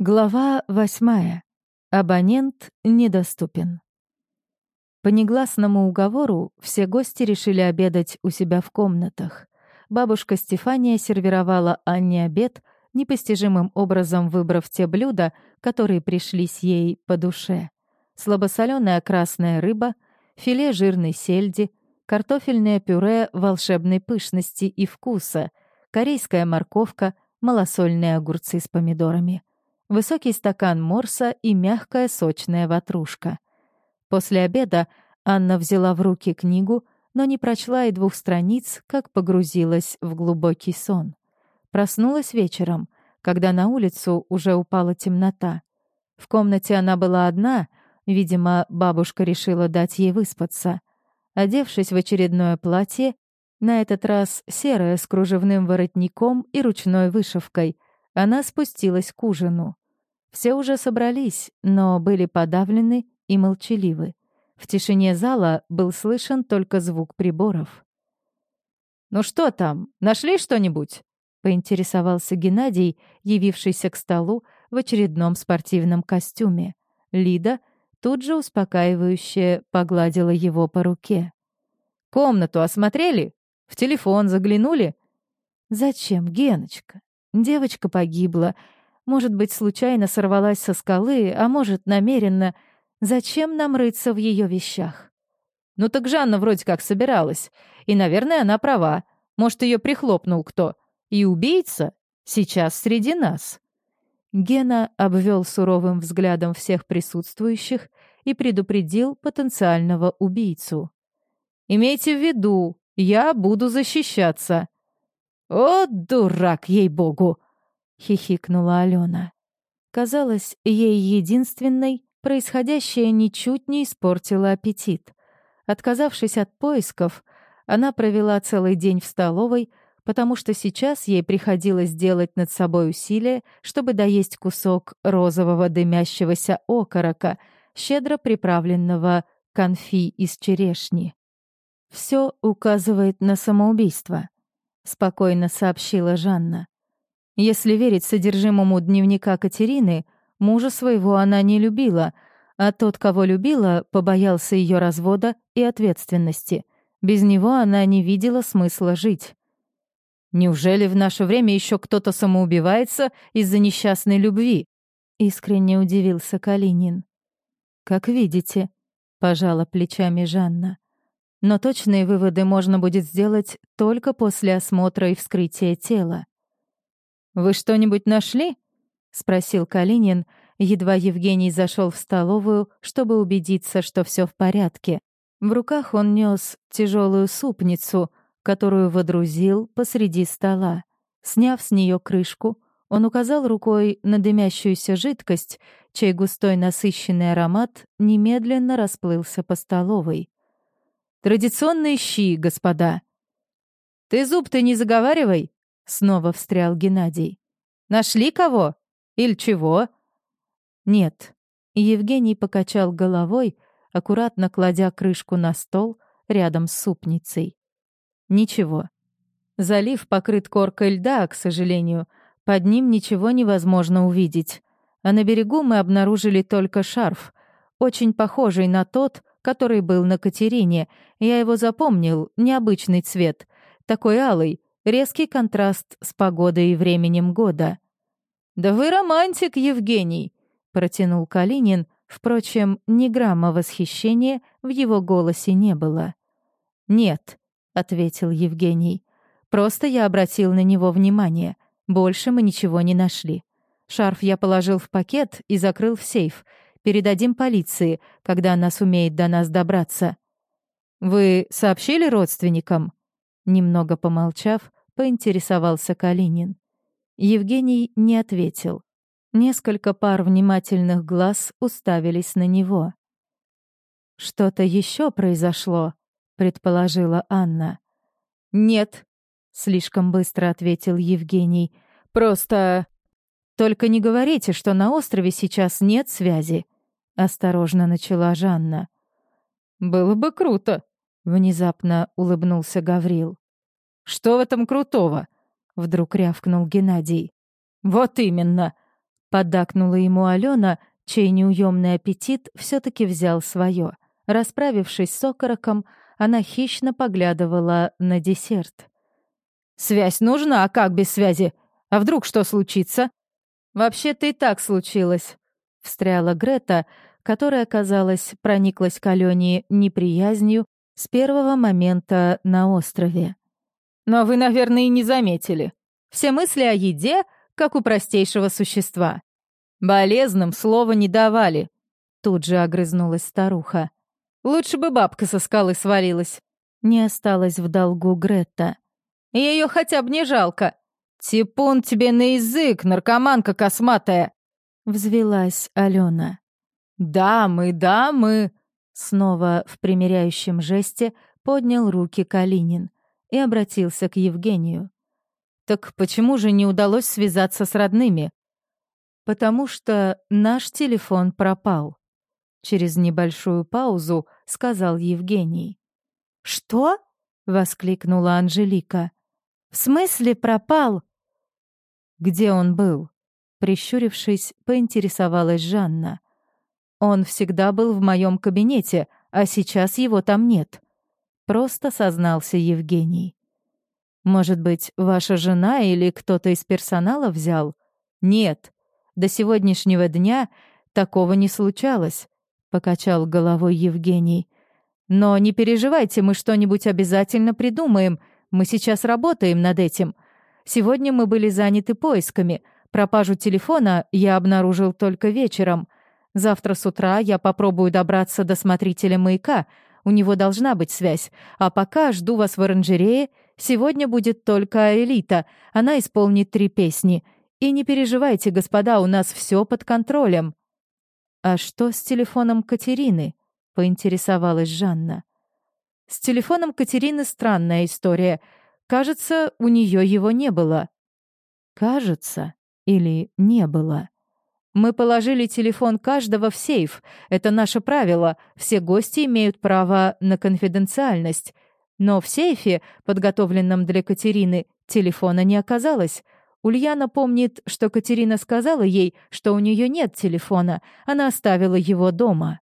Глава восьмая. Абонент недоступен. По негласному уговору все гости решили обедать у себя в комнатах. Бабушка Стефания сервировала Анне обед, непостижимым образом выбрав те блюда, которые пришлись ей по душе. Слабосоленая красная рыба, филе жирной сельди, картофельное пюре волшебной пышности и вкуса, корейская морковка, малосольные огурцы с помидорами, высокий стакан морса и мягкая сочная ватрушка. После обеда Анна взяла в руки книгу, но не прочла и двух страниц, как погрузилась в глубокий сон. Проснулась вечером, когда на улицу уже упала темнота. В комнате она была одна, видимо, бабушка решила дать ей выспаться. Одевшись в очередное платье, на этот раз серое с кружевным воротником и ручной вышивкой, она спустилась к ужину. Все уже собрались, но были подавлены и молчаливы. В тишине зала был слышен только звук приборов. «Ну что там, нашли что-нибудь?» — поинтересовался Геннадий, явившийся к столу в очередном спортивном костюме. Лида тут же успокаивающе погладила его по руке. «Комнату осмотрели? В телефон заглянули?» «Зачем, Геночка? Девочка погибла. Может быть, случайно сорвалась со скалы, а может, намеренно. Зачем нам рыться в ее вещах? Ну так Жанна вроде как собиралась. И, наверное, она права. Может, ее прихлопнул кто. И убийца сейчас среди нас. Гена обвел суровым взглядом всех присутствующих и предупредил потенциального убийцу. «Имейте в виду, я буду защищаться». «О, дурак, ей-богу!» — хихикнула Алена. Казалось, ей единственной происходящее ничуть не испортило аппетит. Отказавшись от поисков, она провела целый день в столовой, потому что сейчас ей приходилось делать над собой усилия, чтобы доесть кусок розового дымящегося окорока, щедро приправленного конфи из черешни. «Все указывает на самоубийство», — спокойно сообщила Жанна. Если верить содержимому дневника Катерины, Мужа своего она не любила, а тот, кого любила, побоялся ее развода и ответственности. Без него она не видела смысла жить. «Неужели в наше время еще кто-то самоубивается из-за несчастной любви?» — искренне удивился Калинин. «Как видите», — пожала плечами Жанна. «Но точные выводы можно будет сделать только после осмотра и вскрытия тела». «Вы что-нибудь нашли?» — спросил Калинин, едва Евгений зашел в столовую, чтобы убедиться, что все в порядке. В руках он нес тяжелую супницу, которую водрузил посреди стола. Сняв с нее крышку, он указал рукой на дымящуюся жидкость, чей густой насыщенный аромат немедленно расплылся по столовой. «Традиционные щи, господа!» «Ты зуб-то не заговаривай!» — снова встрял Геннадий. «Нашли кого?» Или чего?» «Нет». Евгений покачал головой, аккуратно кладя крышку на стол рядом с супницей. «Ничего. Залив покрыт коркой льда, к сожалению. Под ним ничего невозможно увидеть. А на берегу мы обнаружили только шарф, очень похожий на тот, который был на Катерине. Я его запомнил, необычный цвет. Такой алый, резкий контраст с погодой и временем года. «Да вы романтик, Евгений!» — протянул Калинин. Впрочем, ни грамма восхищения в его голосе не было. «Нет», — ответил Евгений. «Просто я обратил на него внимание. Больше мы ничего не нашли. Шарф я положил в пакет и закрыл в сейф. Передадим полиции, когда она сумеет до нас добраться». «Вы сообщили родственникам?» Немного помолчав, поинтересовался Калинин. Евгений не ответил. Несколько пар внимательных глаз уставились на него. «Что-то еще произошло», — предположила Анна. «Нет», — слишком быстро ответил Евгений. «Просто...» «Только не говорите, что на острове сейчас нет связи», — осторожно начала Жанна. «Было бы круто», — внезапно улыбнулся Гаврил. «Что в этом крутого?» — вдруг рявкнул Геннадий. «Вот именно!» — Поддакнула ему Алена, чей неуемный аппетит все таки взял свое. Расправившись с окороком, она хищно поглядывала на десерт. «Связь нужна, а как без связи? А вдруг что случится?» «Вообще-то и так случилось», — встряла Грета, которая, казалось, прониклась к Алене неприязнью с первого момента на острове. «Но вы, наверное, и не заметили. Все мысли о еде, как у простейшего существа. Болезным слова не давали», — тут же огрызнулась старуха. «Лучше бы бабка со скалы свалилась». Не осталось в долгу Гретта. Ее хотя бы не жалко. Типун тебе на язык, наркоманка косматая!» Взвелась Алена. «Да, мы, да, мы!» Снова в примиряющем жесте поднял руки Калинин и обратился к Евгению. «Так почему же не удалось связаться с родными?» «Потому что наш телефон пропал», — через небольшую паузу сказал Евгений. «Что?» — воскликнула Анжелика. «В смысле пропал?» «Где он был?» Прищурившись, поинтересовалась Жанна. «Он всегда был в моем кабинете, а сейчас его там нет», — просто сознался Евгений. «Может быть, ваша жена или кто-то из персонала взял?» «Нет, до сегодняшнего дня такого не случалось», — покачал головой Евгений. «Но не переживайте, мы что-нибудь обязательно придумаем. Мы сейчас работаем над этим. Сегодня мы были заняты поисками. Пропажу телефона я обнаружил только вечером. Завтра с утра я попробую добраться до смотрителя маяка. У него должна быть связь. А пока жду вас в оранжерее. Сегодня будет только элита. Она исполнит три песни. И не переживайте, господа, у нас все под контролем. А что с телефоном Катерины? поинтересовалась Жанна. С телефоном Катерины странная история. Кажется, у нее его не было. Кажется или не было. Мы положили телефон каждого в сейф. Это наше правило. Все гости имеют право на конфиденциальность. Но в сейфе, подготовленном для Катерины, телефона не оказалось. Ульяна помнит, что Катерина сказала ей, что у нее нет телефона. Она оставила его дома.